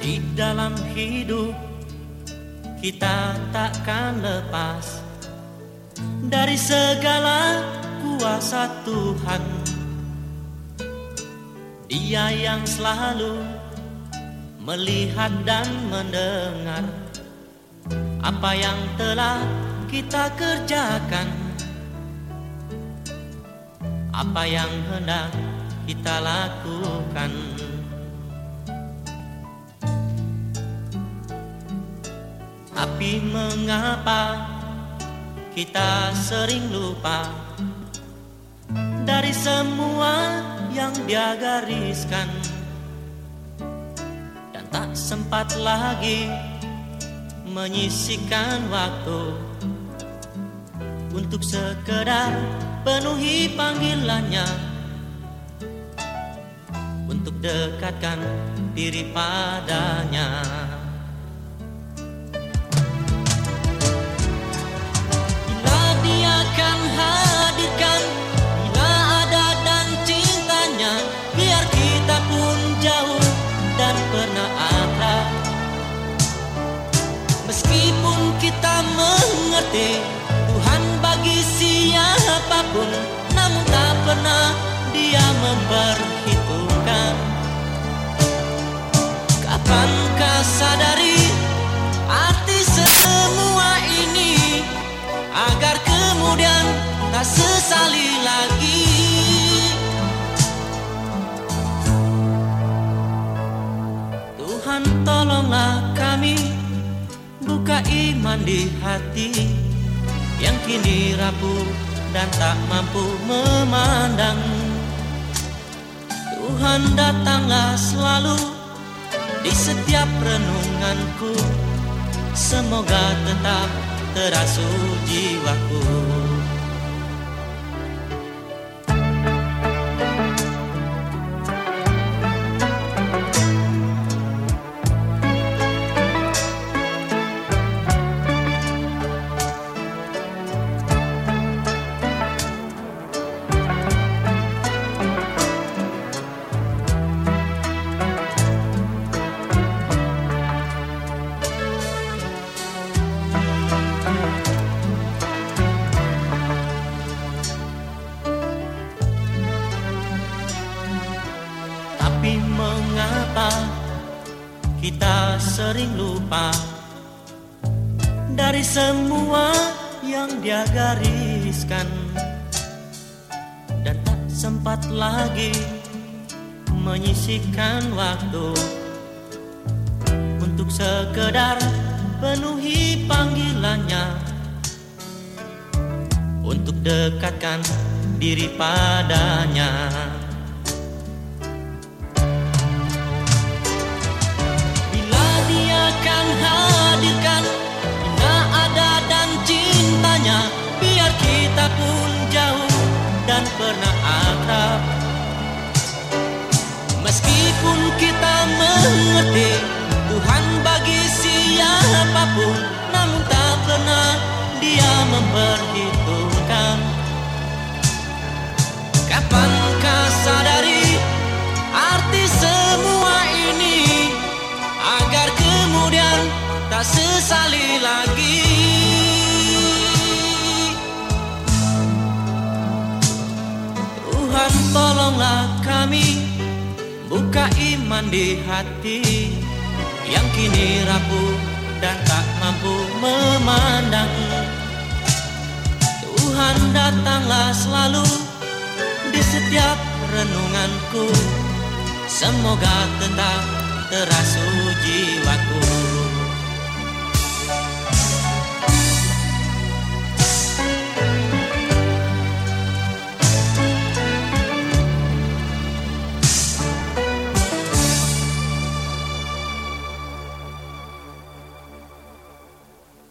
Di dalam hidup kita takkan lepas dari segala kuasa Tuhan. Dia yang selalu melihat dan mendengar apa yang telah kita kerjakan, apa yang hendak kita lakukan. Tapi mengapa kita sering lupa dari semua yang dia gariskan dan tak sempat lagi menyisikan waktu untuk sekedar penuhi panggilannya untuk dekatkan diri padanya. Mengerti Tuhan bagi siapa pun Namun tak pernah dia memperhitungkan. Kapankah sadari arti semua ini Agar kemudian tak sesali lagi? Tuhan tolonglah kami Buka iman di hati Yang kini rapuh dan tak mampu memandang. Tuhan datanglah selalu Di setiap renunganku. Semoga tetap terasuh jiwaku kita sering lupa Dari semua yang dia gariskan. Dan tak sempat lagi menyisihkan waktu Untuk sekedar penuhi panggilannya. Untuk dekatkan diri padanya Kapankah sadari arti semua ini Agar kemudian tak sesali lagi? Tuhan tolonglah kami Buka iman di hati Yang kini rapuh dan tak mampu memandang. Tuhan datanglah selalu di setiap renunganku. Semoga tetap terasuh jiwaku